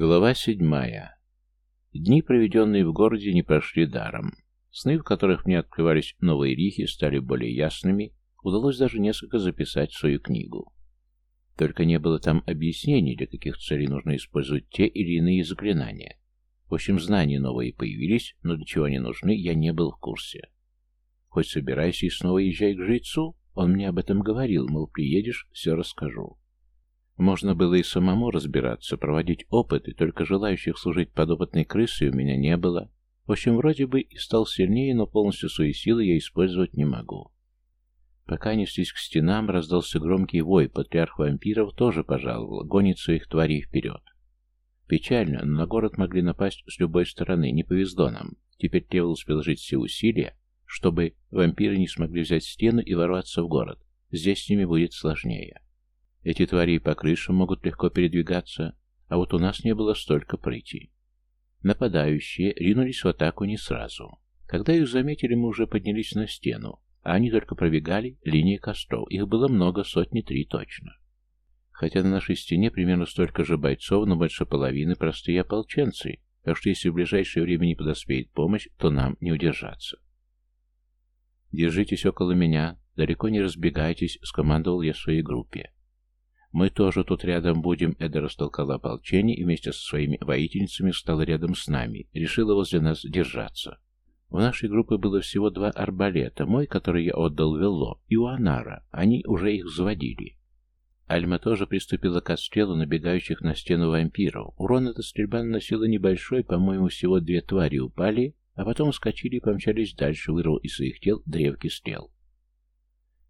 Глава седьмая. Дни, проведенные в городе, не прошли даром. Сны, в которых мне открывались новые рихи, стали более ясными, удалось даже несколько записать в свою книгу. Только не было там объяснений, для каких целей нужно использовать те или иные заклинания. В общем, знания новые появились, но для чего они нужны, я не был в курсе. Хоть собирайся и снова езжай к жрецу, он мне об этом говорил, мол, приедешь, все расскажу. Можно было и самому разбираться, проводить опыты, только желающих служить подопытной крысой у меня не было. В общем, вроде бы и стал сильнее, но полностью свои силы я использовать не могу. Пока неслись к стенам, раздался громкий вой, патриарх вампиров тоже пожаловал, гонит своих тварей вперед. Печально, но на город могли напасть с любой стороны, не повезло нам. Теперь требовалось приложить все усилия, чтобы вампиры не смогли взять стену и ворваться в город. Здесь с ними будет сложнее. Эти твари и по крышам могут легко передвигаться, а вот у нас не было столько прыти. Нападающие ринулись в атаку не сразу. Когда их заметили, мы уже поднялись на стену, а они только пробегали линии костров. Их было много, сотни три точно. Хотя на нашей стене примерно столько же бойцов, но больше половины простые ополченцы, так что если в ближайшее время не подоспеет помощь, то нам не удержаться. «Держитесь около меня, далеко не разбегайтесь», — скомандовал я своей группе. «Мы тоже тут рядом будем», — Эда растолкала ополчение и вместе со своими воительницами встала рядом с нами, решила возле нас держаться. В нашей группе было всего два арбалета, мой, который я отдал Велло, и у Анара, они уже их заводили. Альма тоже приступила к отстрелу набегающих на стену вампиров. Урон эта стрельба наносила небольшой, по-моему, всего две твари упали, а потом скачили и помчались дальше, вырвал из своих тел древки стрел.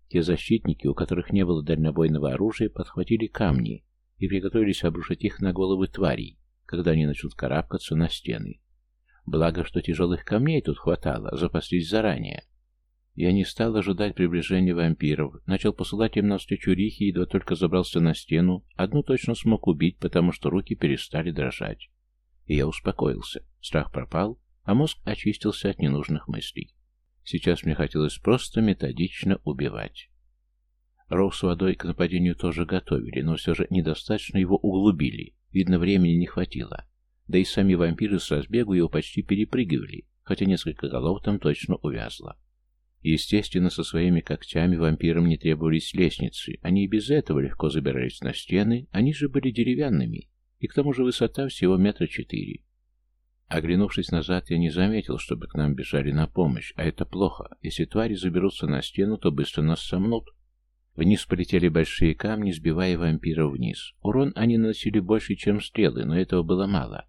Те защитники, у которых не было дальнобойного оружия, подхватили камни и приготовились обрушить их на головы тварей, когда они начнут карабкаться на стены. Благо, что тяжелых камней тут хватало, запаслись заранее. Я не стал ожидать приближения вампиров, начал посылать им навстречу Рихи, едва только забрался на стену, одну точно смог убить, потому что руки перестали дрожать. И я успокоился, страх пропал, а мозг очистился от ненужных мыслей. Сейчас мне хотелось просто методично убивать. Ров с водой к нападению тоже готовили, но все же недостаточно его углубили. Видно, времени не хватило. Да и сами вампиры с разбегу его почти перепрыгивали, хотя несколько голов там точно увязло. Естественно, со своими когтями вампирам не требовались лестницы, они и без этого легко забирались на стены, они же были деревянными, и к тому же высота всего метра четыре. Оглянувшись назад, я не заметил, чтобы к нам бежали на помощь, а это плохо. Если твари заберутся на стену, то быстро нас сомнут. Вниз полетели большие камни, сбивая вампиров вниз. Урон они наносили больше, чем стрелы, но этого было мало.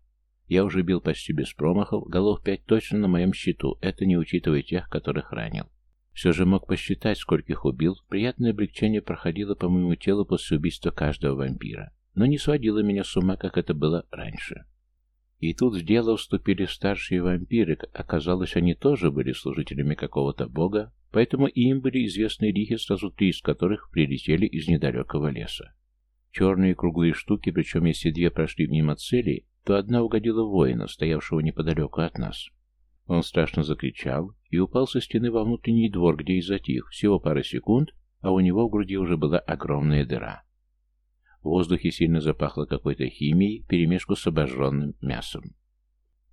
Я уже бил почти без промахов, голов пять точно на моем счету, это не учитывая тех, которых ранил. Все же мог посчитать, скольких убил. Приятное облегчение проходило по моему телу после убийства каждого вампира, но не сводило меня с ума, как это было раньше. И тут в дело вступили старшие вампиры. Оказалось, они тоже были служителями какого-то бога, поэтому им были известны рихи, сразу три из которых прилетели из недалекого леса. Черные круглые штуки, причем если две прошли мимо цели, то одна угодила воина, стоявшего неподалеку от нас. Он страшно закричал и упал со стены во внутренний двор, где и затих, всего пара секунд, а у него в груди уже была огромная дыра. В воздухе сильно запахло какой-то химией, перемешку с обожженным мясом.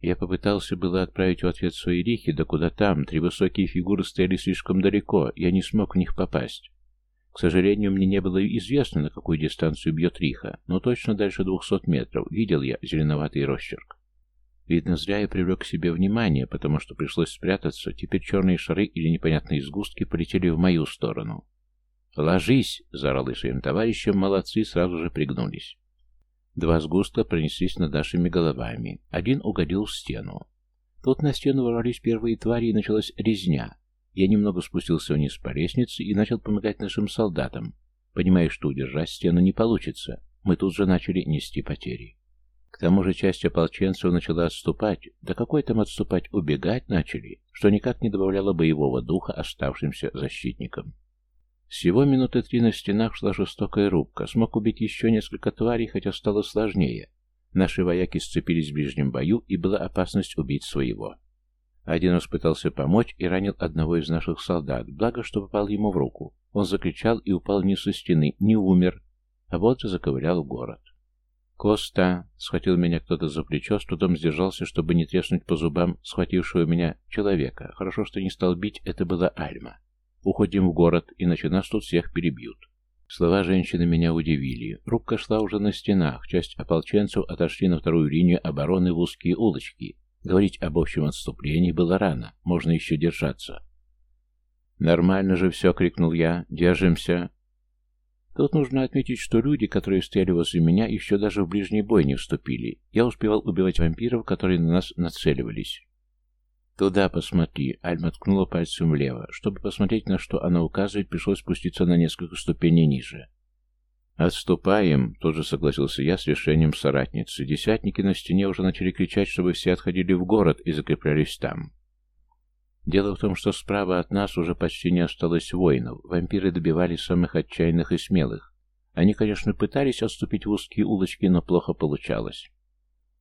Я попытался было отправить в ответ свои рихи, да куда там, три высокие фигуры стояли слишком далеко, я не смог в них попасть. К сожалению, мне не было известно, на какую дистанцию бьет Риха, но точно дальше двухсот метров видел я зеленоватый росчерк. Видно, зря я привлек к себе внимание, потому что пришлось спрятаться, теперь черные шары или непонятные сгустки полетели в мою сторону. «Ложись!» — заорал и своим товарищам, молодцы сразу же пригнулись. Два сгустка пронеслись над нашими головами. Один угодил в стену. Тут на стену ворвались первые твари, и началась резня. Я немного спустился вниз по лестнице и начал помогать нашим солдатам, понимая, что удержать стену не получится. Мы тут же начали нести потери. К тому же часть ополченцев начала отступать, да какой там отступать, убегать начали, что никак не добавляло боевого духа оставшимся защитникам. Всего минуты три на стенах шла жестокая рубка. Смог убить еще несколько тварей, хотя стало сложнее. Наши вояки сцепились в ближнем бою, и была опасность убить своего. Один раз пытался помочь и ранил одного из наших солдат, благо, что попал ему в руку. Он закричал и упал вниз со стены, не умер, а вот же заковырял город. «Коста!» — схватил меня кто-то за плечо, с трудом сдержался, чтобы не треснуть по зубам схватившего меня человека. Хорошо, что не стал бить, это была Альма. «Уходим в город, иначе нас тут всех перебьют». Слова женщины меня удивили. Рубка шла уже на стенах, часть ополченцев отошли на вторую линию обороны в узкие улочки. Говорить об общем отступлении было рано, можно еще держаться. «Нормально же все!» — крикнул я. «Держимся!» Тут нужно отметить, что люди, которые стояли возле меня, еще даже в ближний бой не вступили. Я успевал убивать вампиров, которые на нас нацеливались. «Туда посмотри», — Альма ткнула пальцем влево. Чтобы посмотреть, на что она указывает, пришлось спуститься на несколько ступеней ниже. «Отступаем», — тоже согласился я с решением соратницы. Десятники на стене уже начали кричать, чтобы все отходили в город и закреплялись там. Дело в том, что справа от нас уже почти не осталось воинов. Вампиры добивали самых отчаянных и смелых. Они, конечно, пытались отступить в узкие улочки, но плохо получалось.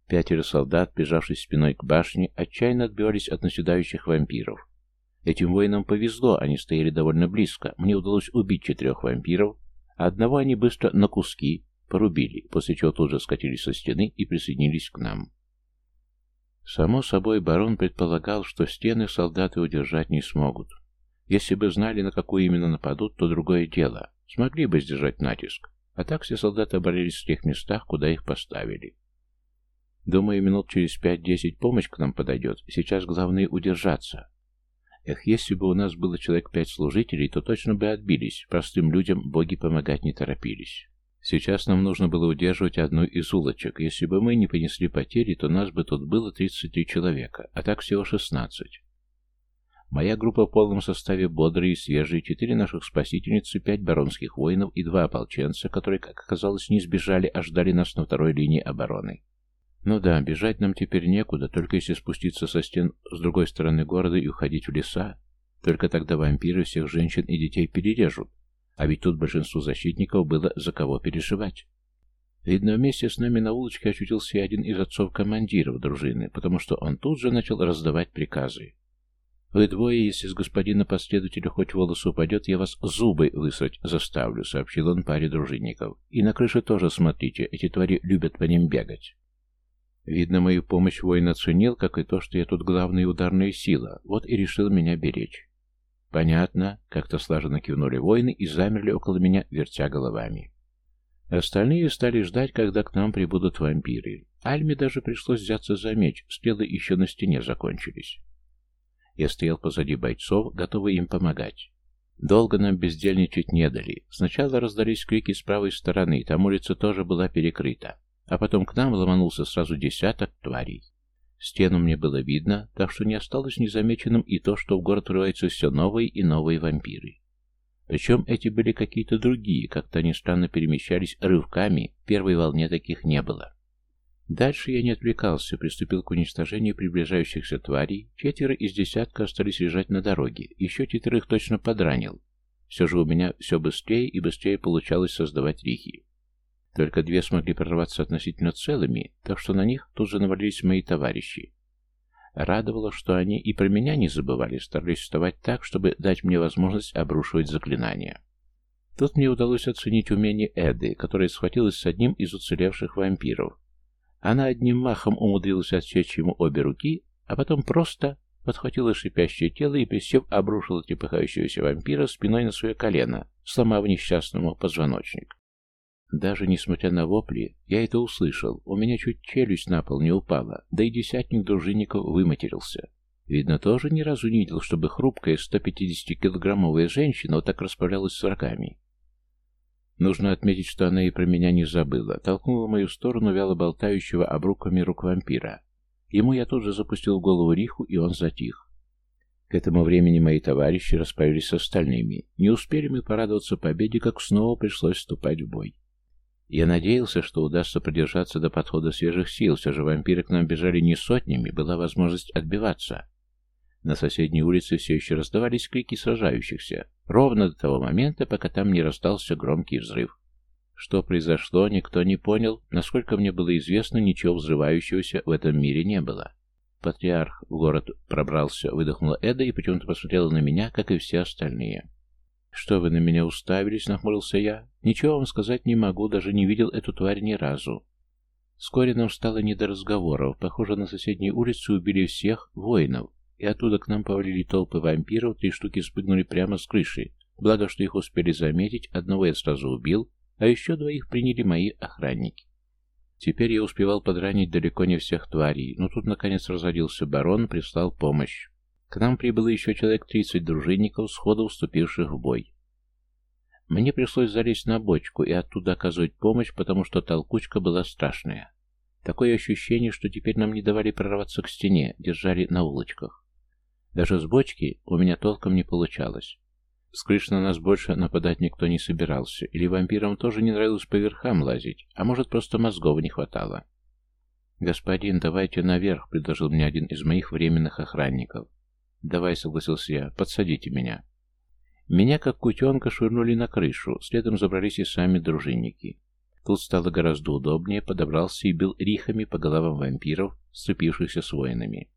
Пятеро солдат, бежавшись спиной к башне, отчаянно отбивались от наседающих вампиров. Этим воинам повезло, они стояли довольно близко. Мне удалось убить четырех вампиров, а одного они быстро на куски порубили, после чего тут же скатились со стены и присоединились к нам. Само собой, барон предполагал, что стены солдаты удержать не смогут. Если бы знали, на какую именно нападут, то другое дело. Смогли бы сдержать натиск. А так все солдаты оборолись в тех местах, куда их поставили. Думаю, минут через пять-десять помощь к нам подойдет. Сейчас главное удержаться. Эх, если бы у нас было человек пять служителей, то точно бы отбились. Простым людям боги помогать не торопились. Сейчас нам нужно было удерживать одну из улочек. Если бы мы не понесли потери, то нас бы тут было 33 человека, а так всего 16. Моя группа в полном составе бодрые и свежие, четыре наших спасительницы, пять баронских воинов и два ополченца, которые, как оказалось, не сбежали, а ждали нас на второй линии обороны. Ну да, бежать нам теперь некуда, только если спуститься со стен с другой стороны города и уходить в леса. Только тогда вампиры всех женщин и детей перережут, а ведь тут большинству защитников было за кого переживать. Видно, вместе с нами на улочке очутился один из отцов-командиров дружины, потому что он тут же начал раздавать приказы. «Вы двое, если с господина последователя хоть волос упадет, я вас зубы высрать заставлю», — сообщил он паре дружинников. «И на крыше тоже смотрите, эти твари любят по ним бегать». Видно, мою помощь воин оценил, как и то, что я тут главная ударная сила, вот и решил меня беречь. «Понятно», — как-то слаженно кивнули воины и замерли около меня, вертя головами. Остальные стали ждать, когда к нам прибудут вампиры. Альме даже пришлось взяться за меч, стрелы еще на стене закончились. Я стоял позади бойцов, готовый им помогать. Долго нам бездельничать не дали. Сначала раздались крики с правой стороны, там улица тоже была перекрыта. А потом к нам ломанулся сразу десяток тварей. Стену мне было видно, так что не осталось незамеченным и то, что в город врываются все новые и новые вампиры. Причем эти были какие-то другие, как-то они странно перемещались рывками, первой волне таких не было. Дальше я не отвлекался, приступил к уничтожению приближающихся тварей, четверо из десятка остались лежать на дороге, еще четверых точно подранил. Все же у меня все быстрее и быстрее получалось создавать рихи. Только две смогли прорваться относительно целыми, так что на них тут же навалились мои товарищи. Радовало, что они и про меня не забывали, старались вставать так, чтобы дать мне возможность обрушивать заклинания. Тут мне удалось оценить умение Эды, которая схватилась с одним из уцелевших вампиров. Она одним махом умудрилась отсечь ему обе руки, а потом просто подхватила шипящее тело и, присев, обрушила трепыхающегося вампира спиной на свое колено, сломав несчастному позвоночник. Даже несмотря на вопли, я это услышал. У меня чуть челюсть на пол не упала, да и десятник дружинников выматерился. Видно, тоже ни разу не видел, чтобы хрупкая 150-килограммовая женщина вот так расправлялась с врагами. Нужно отметить, что она и про меня не забыла. Толкнула в мою сторону вяло болтающего обруками рук вампира. Ему я тут же запустил в голову Риху, и он затих. К этому времени мои товарищи расправились с остальными. Не успели мы порадоваться победе, как снова пришлось вступать в бой. Я надеялся, что удастся продержаться до подхода свежих сил, все же вампиры к нам бежали не сотнями, была возможность отбиваться. На соседней улице все еще раздавались крики сражающихся, ровно до того момента, пока там не раздался громкий взрыв. Что произошло, никто не понял. Насколько мне было известно, ничего взрывающегося в этом мире не было. Патриарх в город пробрался, выдохнула Эда и почему-то посмотрела на меня, как и все остальные. «Что вы на меня уставились?» — нахмурился я. «Ничего вам сказать не могу, даже не видел эту тварь ни разу». Вскоре нам стало не до разговоров. Похоже, на соседней улице убили всех воинов, и оттуда к нам повалили толпы вампиров, три штуки спрыгнули прямо с крыши. Благо, что их успели заметить, одного я сразу убил, а еще двоих приняли мои охранники. Теперь я успевал подранить далеко не всех тварей, но тут, наконец, разродился барон, прислал помощь. К нам прибыло еще человек тридцать дружинников, сходу вступивших в бой. Мне пришлось залезть на бочку и оттуда оказывать помощь, потому что толкучка была страшная. Такое ощущение, что теперь нам не давали прорваться к стене, держали на улочках. Даже с бочки у меня толком не получалось. С крыш на нас больше нападать никто не собирался, или вампирам тоже не нравилось по верхам лазить, а может, просто мозгов не хватало. «Господин, давайте наверх», — предложил мне один из моих временных охранников. «Давай», — согласился я, — «подсадите меня». Меня, как кутенка, швырнули на крышу, следом забрались и сами дружинники. Тут стало гораздо удобнее, подобрался и бил рихами по головам вампиров, сцепившихся с воинами.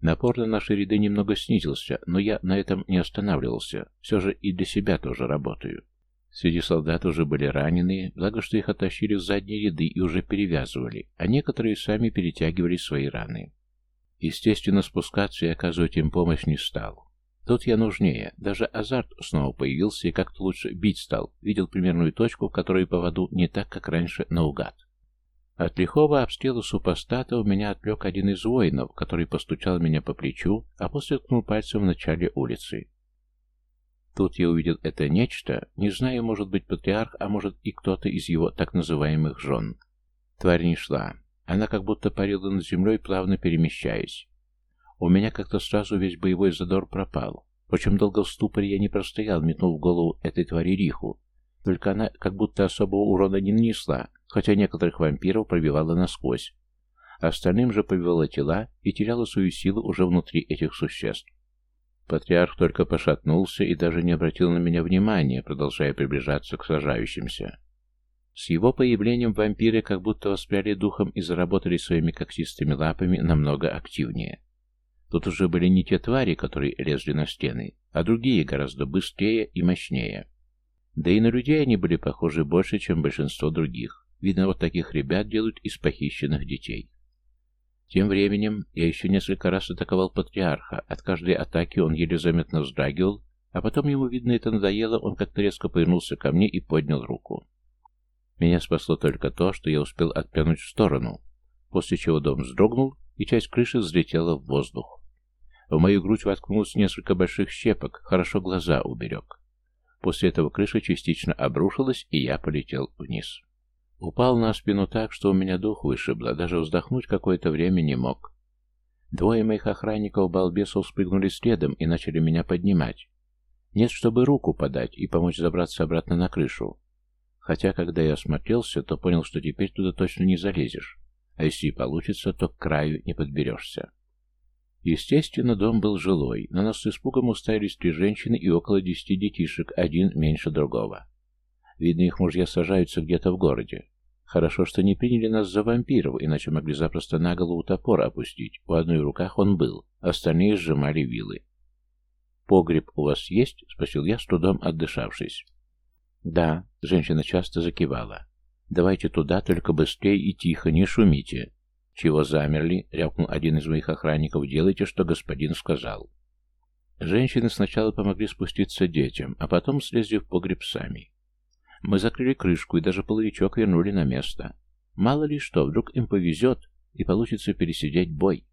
Напор на наши ряды немного снизился, но я на этом не останавливался, все же и для себя тоже работаю. Среди солдат уже были раненые, благо что их оттащили в задние ряды и уже перевязывали, а некоторые сами перетягивали свои раны. Естественно, спускаться и оказывать им помощь не стал. Тут я нужнее. Даже азарт снова появился и как-то лучше бить стал. Видел примерную точку, в которой поводу не так, как раньше, наугад. От лихого обстрела супостата у меня отвлек один из воинов, который постучал меня по плечу, а после ткнул пальцем в начале улицы. Тут я увидел это нечто, не знаю, может быть, патриарх, а может и кто-то из его так называемых жен. Тварь не шла. Она как будто парила над землей, плавно перемещаясь. У меня как-то сразу весь боевой задор пропал. Впрочем, долго в ступоре я не простоял, метнув в голову этой твари Риху. Только она как будто особого урона не нанесла, хотя некоторых вампиров пробивала насквозь. Остальным же побивала тела и теряла свою силу уже внутри этих существ. Патриарх только пошатнулся и даже не обратил на меня внимания, продолжая приближаться к сражающимся. С его появлением вампиры как будто воспряли духом и заработали своими когтистыми лапами намного активнее. Тут уже были не те твари, которые лезли на стены, а другие, гораздо быстрее и мощнее. Да и на людей они были похожи больше, чем большинство других. Видно, вот таких ребят делают из похищенных детей. Тем временем я еще несколько раз атаковал патриарха. От каждой атаки он еле заметно вздрагивал, а потом ему, видно, это надоело, он как-то резко повернулся ко мне и поднял руку. Меня спасло только то, что я успел отпрянуть в сторону, после чего дом вздрогнул, и часть крыши взлетела в воздух. В мою грудь воткнулось несколько больших щепок, хорошо глаза уберег. После этого крыша частично обрушилась, и я полетел вниз. Упал на спину так, что у меня дух вышибло, даже вздохнуть какое-то время не мог. Двое моих охранников-балбесов спрыгнули следом и начали меня поднимать. Нет, чтобы руку подать и помочь забраться обратно на крышу. Хотя, когда я осмотрелся, то понял, что теперь туда точно не залезешь. А если и получится, то к краю не подберешься. Естественно, дом был жилой. На нас с испугом уставились три женщины и около десяти детишек, один меньше другого. Видно, их мужья сажаются где-то в городе. Хорошо, что не приняли нас за вампиров, иначе могли запросто на голову топор опустить. У одной в руках он был, остальные сжимали вилы. «Погреб у вас есть?» — спросил я, с трудом отдышавшись. «Да», — женщина часто закивала. «Давайте туда, только быстрее и тихо, не шумите. «Чего замерли?» — рявкнул один из моих охранников. «Делайте, что господин сказал». Женщины сначала помогли спуститься детям, а потом слезли в погреб сами. Мы закрыли крышку и даже половичок вернули на место. Мало ли что, вдруг им повезет и получится пересидеть бой.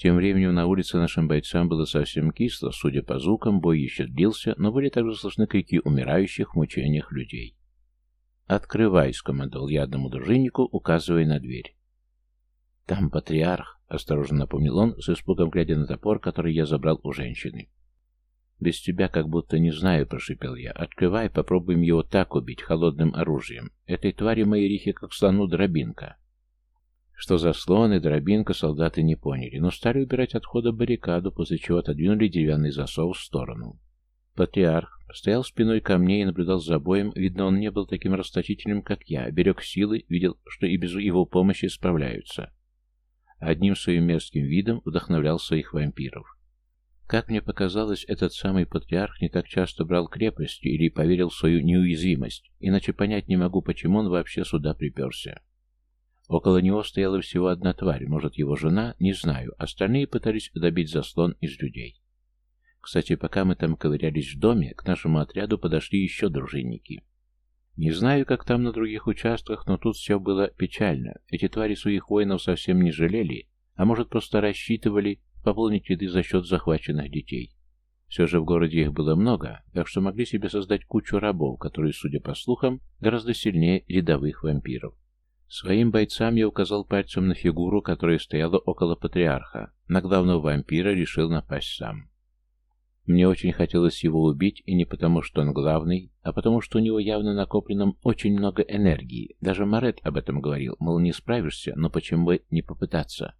Тем временем на улице нашим бойцам было совсем кисло, судя по звукам, бой еще длился, но были также слышны крики умирающих в мучениях людей. «Открывай!» — скомандовал я одному дружиннику, указывая на дверь. «Там патриарх», — осторожно напомнил он, с испугом глядя на топор, который я забрал у женщины. «Без тебя как будто не знаю», — прошипел я. «Открывай, попробуем его так убить, холодным оружием. Этой твари моей рихе как слону дробинка». Что за слон и дробинка, солдаты не поняли, но стали убирать отхода баррикаду, после чего отодвинули деревянный засов в сторону. Патриарх стоял спиной ко мне и наблюдал за боем. Видно, он не был таким расточительным, как я. Берег силы, видел, что и без его помощи справляются одним своим мерзким видом вдохновлял своих вампиров. Как мне показалось, этот самый патриарх не так часто брал крепости или поверил в свою неуязвимость, иначе понять не могу, почему он вообще сюда приперся. Около него стояла всего одна тварь, может, его жена, не знаю. Остальные пытались добить заслон из людей. Кстати, пока мы там ковырялись в доме, к нашему отряду подошли еще дружинники. Не знаю, как там на других участках, но тут все было печально. Эти твари своих воинов совсем не жалели, а может, просто рассчитывали пополнить ряды за счет захваченных детей. Все же в городе их было много, так что могли себе создать кучу рабов, которые, судя по слухам, гораздо сильнее рядовых вампиров. Своим бойцам я указал пальцем на фигуру, которая стояла около патриарха. На главного вампира решил напасть сам. Мне очень хотелось его убить, и не потому, что он главный, а потому, что у него явно накоплено очень много энергии. Даже Марет об этом говорил, мол, не справишься, но почему бы не попытаться?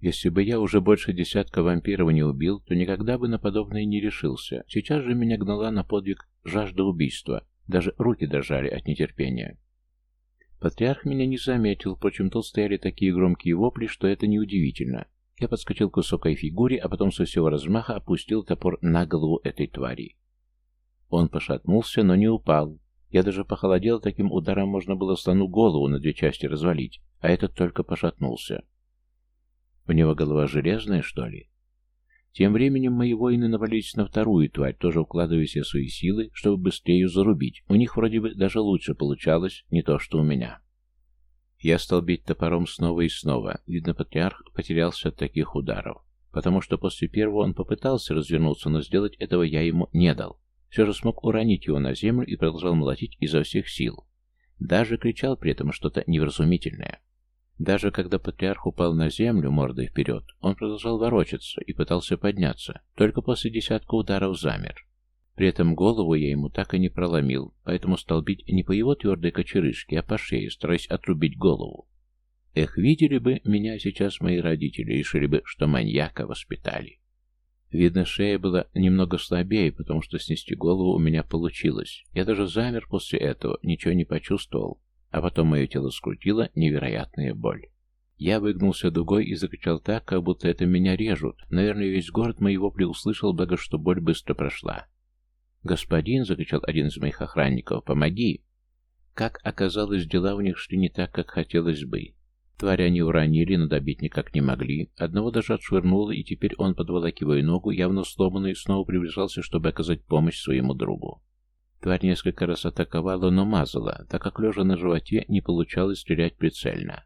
Если бы я уже больше десятка вампиров не убил, то никогда бы на подобное не решился. Сейчас же меня гнала на подвиг жажда убийства. Даже руки дрожали от нетерпения. Патриарх меня не заметил, впрочем, тут стояли такие громкие вопли, что это неудивительно. Я подскочил к высокой фигуре, а потом со всего размаха опустил топор на голову этой твари. Он пошатнулся, но не упал. Я даже похолодел, таким ударом можно было слону голову на две части развалить, а этот только пошатнулся. У него голова железная, что ли? Тем временем мои воины навалились на вторую тварь, тоже укладывая все свои силы, чтобы быстрее ее зарубить. У них вроде бы даже лучше получалось, не то что у меня. Я стал бить топором снова и снова. Видно, патриарх потерялся от таких ударов. Потому что после первого он попытался развернуться, но сделать этого я ему не дал. Все же смог уронить его на землю и продолжал молотить изо всех сил. Даже кричал при этом что-то невразумительное. Даже когда патриарх упал на землю мордой вперед, он продолжал ворочаться и пытался подняться, только после десятка ударов замер. При этом голову я ему так и не проломил, поэтому стал бить не по его твердой кочерышке, а по шее, стараясь отрубить голову. Эх, видели бы меня сейчас мои родители, решили бы, что маньяка воспитали. Видно, шея была немного слабее, потому что снести голову у меня получилось. Я даже замер после этого, ничего не почувствовал, а потом мое тело скрутило невероятная боль. Я выгнулся дугой и закричал так, как будто это меня режут. Наверное, весь город мои вопли услышал, благо что боль быстро прошла. «Господин!» — закричал один из моих охранников. «Помоги!» Как оказалось, дела у них шли не так, как хотелось бы. Тварь они уронили, но добить никак не могли. Одного даже отшвырнуло, и теперь он, подволакивая ногу, явно сломанный, снова приближался, чтобы оказать помощь своему другу. Тварь несколько раз атаковала, но мазала, так как лежа на животе не получалось стрелять прицельно.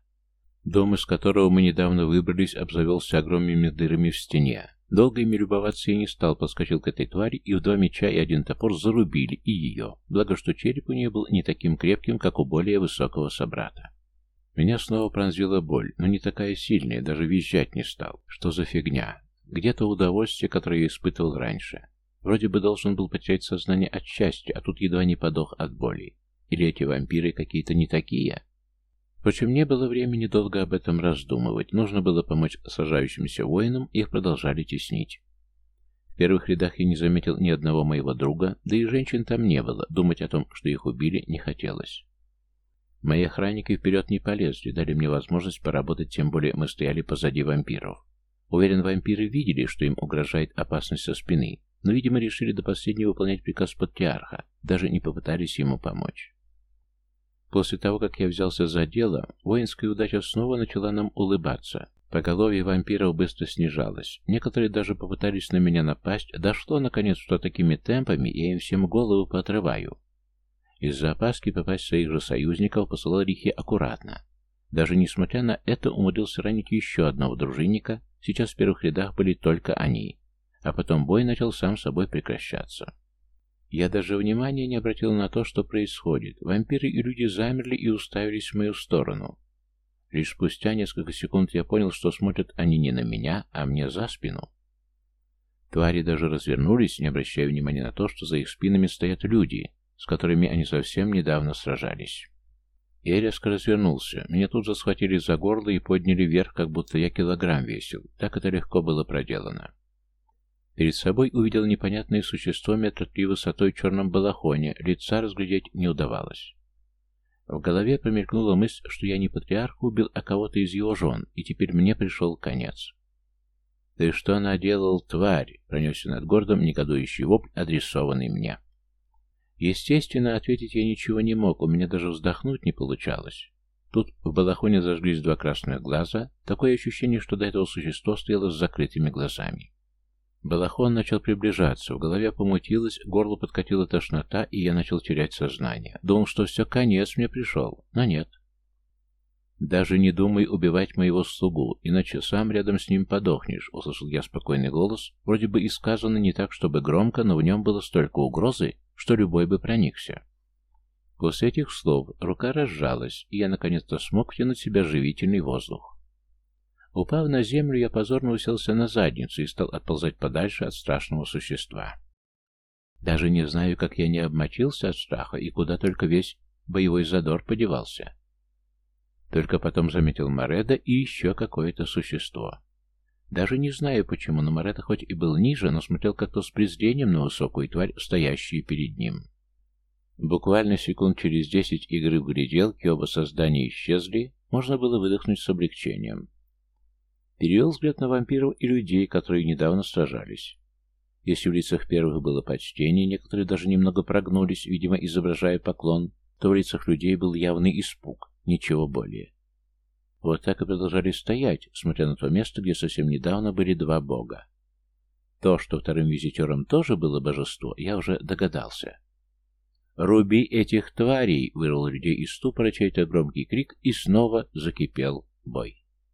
Дом, из которого мы недавно выбрались, обзавелся огромными дырами в стене. Долго ими любоваться я не стал, подскочил к этой твари, и в два меча и один топор зарубили и ее, благо что череп у нее был не таким крепким, как у более высокого собрата. Меня снова пронзила боль, но не такая сильная, даже визжать не стал. Что за фигня? Где-то удовольствие, которое я испытывал раньше. Вроде бы должен был потерять сознание от счастья, а тут едва не подох от боли. Или эти вампиры какие-то не такие? Впрочем, не было времени долго об этом раздумывать. Нужно было помочь сражающимся воинам, их продолжали теснить. В первых рядах я не заметил ни одного моего друга, да и женщин там не было, думать о том, что их убили, не хотелось. Мои охранники вперед не полезли, дали мне возможность поработать, тем более мы стояли позади вампиров. Уверен, вампиры видели, что им угрожает опасность со спины, но, видимо, решили до последнего выполнять приказ патриарха, даже не попытались ему помочь. После того, как я взялся за дело, воинская удача снова начала нам улыбаться. Поголовье вампиров быстро снижалось. Некоторые даже попытались на меня напасть. Дошло, наконец, что такими темпами я им всем голову поотрываю. Из-за опаски попасть в своих же союзников посылал Рихи аккуратно. Даже несмотря на это, умудрился ранить еще одного дружинника. Сейчас в первых рядах были только они. А потом бой начал сам собой прекращаться. Я даже внимания не обратил на то, что происходит. Вампиры и люди замерли и уставились в мою сторону. Лишь спустя несколько секунд я понял, что смотрят они не на меня, а мне за спину. Твари даже развернулись, не обращая внимания на то, что за их спинами стоят люди, с которыми они совсем недавно сражались. Я резко развернулся. Меня тут же схватили за горло и подняли вверх, как будто я килограмм весил. Так это легко было проделано. Перед собой увидел непонятное существо метра три высотой в черном балахоне, лица разглядеть не удавалось. В голове промелькнула мысль, что я не патриарха убил, а кого-то из его жен, и теперь мне пришел конец. «Ты что наделал, тварь?» — пронесся над городом негодующий вопль, адресованный мне. Естественно, ответить я ничего не мог, у меня даже вздохнуть не получалось. Тут в балахоне зажглись два красных глаза, такое ощущение, что до этого существо стояло с закрытыми глазами. Балахон начал приближаться, в голове помутилось, горло подкатила тошнота, и я начал терять сознание. Думал, что все, конец мне пришел, но нет. «Даже не думай убивать моего слугу, иначе сам рядом с ним подохнешь», — услышал я спокойный голос, вроде бы и сказано не так, чтобы громко, но в нем было столько угрозы, что любой бы проникся. После этих слов рука разжалась, и я наконец-то смог втянуть себя живительный воздух. Упав на землю, я позорно уселся на задницу и стал отползать подальше от страшного существа. Даже не знаю, как я не обмочился от страха и куда только весь боевой задор подевался. Только потом заметил Мореда и еще какое-то существо. Даже не знаю почему, но Мореда хоть и был ниже, но смотрел как-то с презрением на высокую тварь, стоящую перед ним. Буквально секунд через десять игры в гляделки оба создания исчезли, можно было выдохнуть с облегчением. Перевел взгляд на вампиров и людей, которые недавно сражались. Если в лицах первых было почтение, некоторые даже немного прогнулись, видимо, изображая поклон, то в лицах людей был явный испуг. Ничего более. Вот так и продолжали стоять, смотря на то место, где совсем недавно были два бога. То, что вторым визитером тоже было божество, я уже догадался. «Руби этих тварей!» — вырвал людей из ступора чей-то громкий крик, и снова закипел бой.